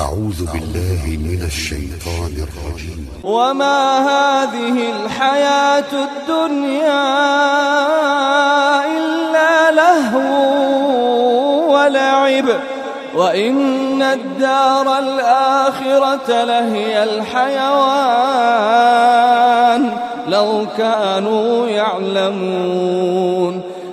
أعوذ بالله من الشيطان الرجيم. وما هذه الحياة الدنيا إلا لهو ولعب. وإن الدار الآخرة لهي الحيوان. لو كانوا يعلمون.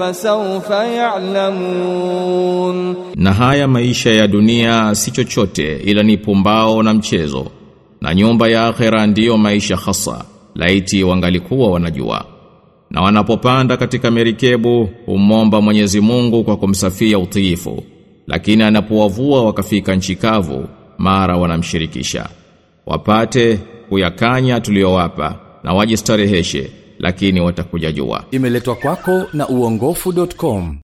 fasawfa ya'lamun, na haya maisha ya dunia si chochote ila ni pumbao na mchezo, na nyumba ya akhera ndiyo maisha hasa, laiti wangalikuwa wanajua. Na wanapopanda katika merikebu humomba Mwenyezi Mungu kwa kumsafia utiifu, lakini anapowavua wakafika nchi kavu, mara wanamshirikisha. Wapate kuyakanya tuliyowapa na wajistareheshe lakini watakuja jua. Imeletwa kwako na uongofu.com.